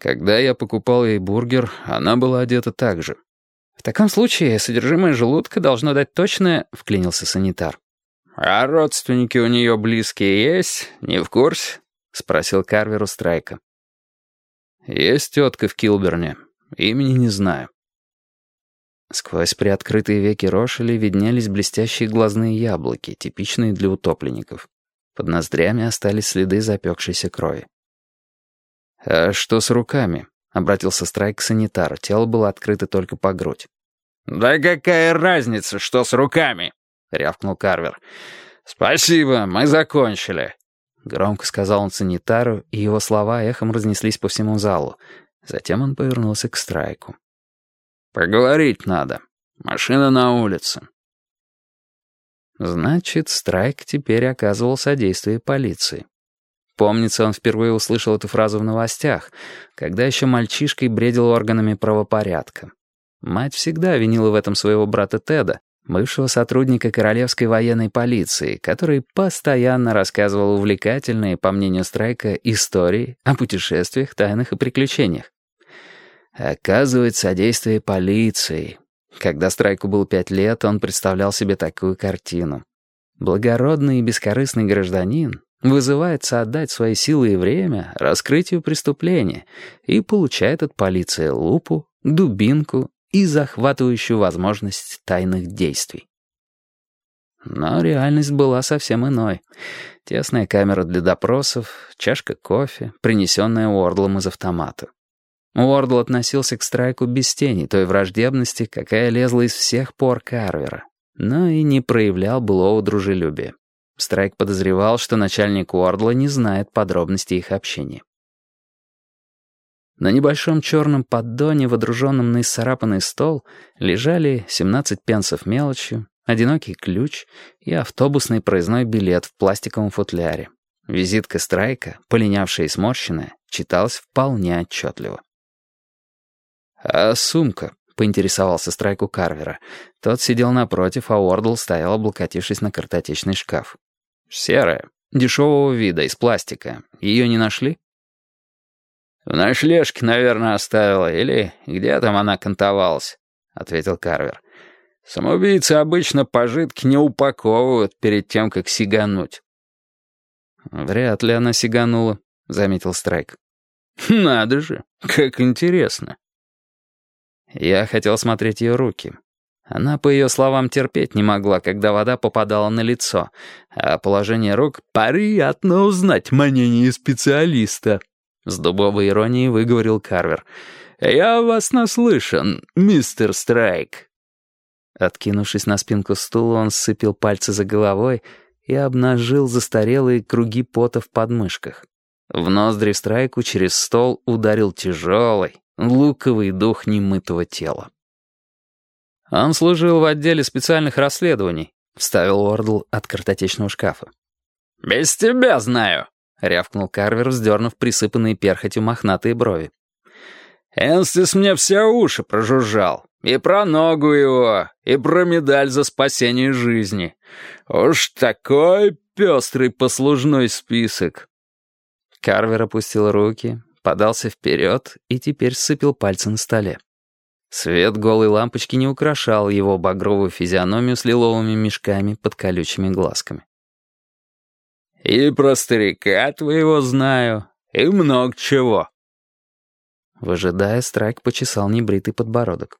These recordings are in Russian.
Когда я покупал ей бургер, она была одета так же. «В таком случае содержимое желудка должно дать точное...» — вклинился санитар. «А родственники у нее близкие есть? Не в курсе?» — спросил Карвер у Страйка. «Есть тетка в Килберне. Имени не знаю». Сквозь приоткрытые веки Рошели виднелись блестящие глазные яблоки, типичные для утопленников. Под ноздрями остались следы запекшейся крови. «А что с руками?» — обратился Страйк к санитару. Тело было открыто только по грудь. «Да какая разница, что с руками?» — рявкнул Карвер. «Спасибо, мы закончили». Громко сказал он санитару, и его слова эхом разнеслись по всему залу. Затем он повернулся к Страйку. «Поговорить надо. Машина на улице». Значит, Страйк теперь оказывал содействие полиции. Помнится, он впервые услышал эту фразу в новостях, когда еще мальчишкой бредил органами правопорядка. Мать всегда винила в этом своего брата Теда, бывшего сотрудника Королевской военной полиции, который постоянно рассказывал увлекательные, по мнению Страйка, истории о путешествиях, тайнах и приключениях. Оказывает содействие полиции. Когда Страйку было пять лет, он представлял себе такую картину. Благородный и бескорыстный гражданин вызывается отдать свои силы и время раскрытию преступления и получает от полиции лупу, дубинку и захватывающую возможность тайных действий. Но реальность была совсем иной. Тесная камера для допросов, чашка кофе, принесенная Уордлом из автомата. Уордл относился к Страйку без тени той враждебности, какая лезла из всех пор Карвера, но и не проявлял былого дружелюбия. Страйк подозревал, что начальник Уордла не знает подробностей их общения. На небольшом черном поддоне, водруженном на исцарапанный стол, лежали 17 пенсов мелочью, одинокий ключ и автобусный проездной билет в пластиковом футляре. Визитка Страйка, полинявшая и сморщенная, читалась вполне отчетливо. «А сумка?» — поинтересовался Страйку Карвера. Тот сидел напротив, а Уордл стоял, облокотившись на картотечный шкаф. «Серая, дешевого вида, из пластика. Ее не нашли?» «В ночлежке, наверное, оставила, или где там она кантовалась», — ответил Карвер. «Самоубийцы обычно пожитки не упаковывают перед тем, как сигануть». «Вряд ли она сиганула», — заметил Страйк. «Надо же, как интересно». Я хотел смотреть ее руки. Она, по ее словам, терпеть не могла, когда вода попадала на лицо, а положение рук «приятно узнать мнение специалиста», — с дубовой иронией выговорил Карвер. «Я вас наслышан, мистер Страйк». Откинувшись на спинку стула, он сцепил пальцы за головой и обнажил застарелые круги пота в подмышках. В ноздри Страйку через стол ударил тяжелый, луковый дух немытого тела. «Он служил в отделе специальных расследований», — вставил Уордл от картотечного шкафа. «Без тебя знаю», — рявкнул Карвер, вздернув присыпанные перхотью мохнатые брови. «Энстис мне все уши прожужжал. И про ногу его, и про медаль за спасение жизни. Уж такой пестрый послужной список». Карвер опустил руки, подался вперед и теперь сыпил пальцы на столе. Свет голой лампочки не украшал его багровую физиономию с лиловыми мешками под колючими глазками. «И про старика твоего знаю, и много чего». Выжидая, Страйк почесал небритый подбородок.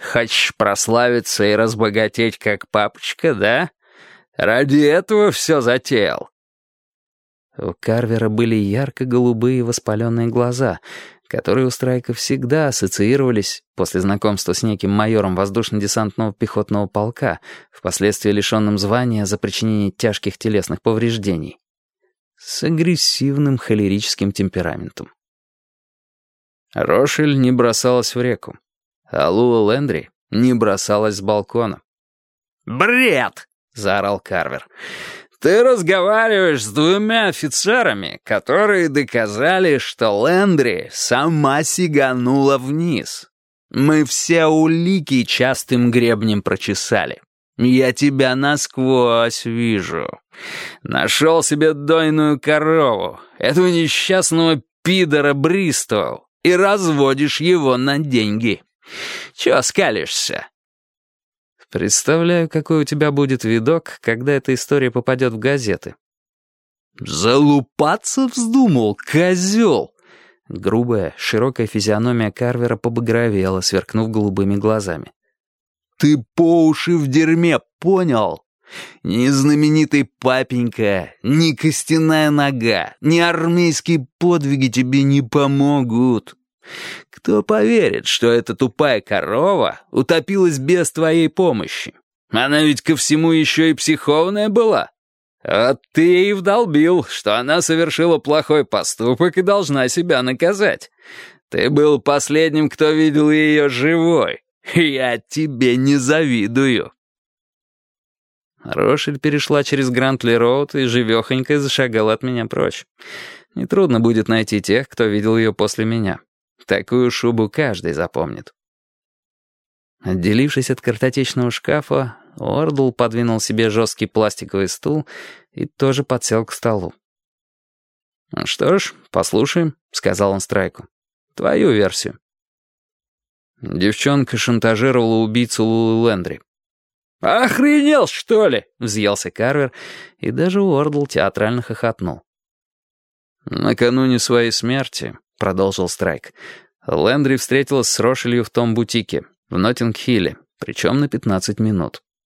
«Хочешь прославиться и разбогатеть, как папочка, да? Ради этого все затеял». У Карвера были ярко-голубые воспаленные глаза, которые у Страйка всегда ассоциировались, после знакомства с неким майором воздушно-десантного пехотного полка, впоследствии лишенным звания за причинение тяжких телесных повреждений, с агрессивным холерическим темпераментом. Рошель не бросалась в реку, а Лула Лендри не бросалась с балкона. «Бред!» — заорал Карвер. Ты разговариваешь с двумя офицерами, которые доказали, что Лендри сама сиганула вниз. Мы все улики частым гребнем прочесали. Я тебя насквозь вижу. Нашел себе дойную корову. Этого несчастного пидора Бристоу и разводишь его на деньги. Чё скалишься?» «Представляю, какой у тебя будет видок, когда эта история попадет в газеты». «Залупаться вздумал, козел!» Грубая, широкая физиономия Карвера побагровела, сверкнув голубыми глазами. «Ты по уши в дерьме, понял? Ни знаменитый папенька, ни костяная нога, ни армейские подвиги тебе не помогут. Кто поверит, что эта тупая корова утопилась без твоей помощи? Она ведь ко всему еще и психованная была». «А ты и вдолбил, что она совершила плохой поступок и должна себя наказать. Ты был последним, кто видел ее живой. Я тебе не завидую». Рошель перешла через Грантли-Роуд и живехонько зашагала от меня прочь. Нетрудно будет найти тех, кто видел ее после меня. Такую шубу каждый запомнит. Отделившись от картотечного шкафа, Ордл подвинул себе жесткий пластиковый стул и тоже подсел к столу. «Ну «Что ж, послушаем», — сказал он Страйку. «Твою версию». Девчонка шантажировала убийцу Лулы Лендри. «Охренел, что ли?» — взъелся Карвер, и даже Уордл театрально хохотнул. «Накануне своей смерти», — продолжил Страйк, Лендри встретилась с Рошелью в том бутике, в Ноттинг-Хилле, причем на 15 минут.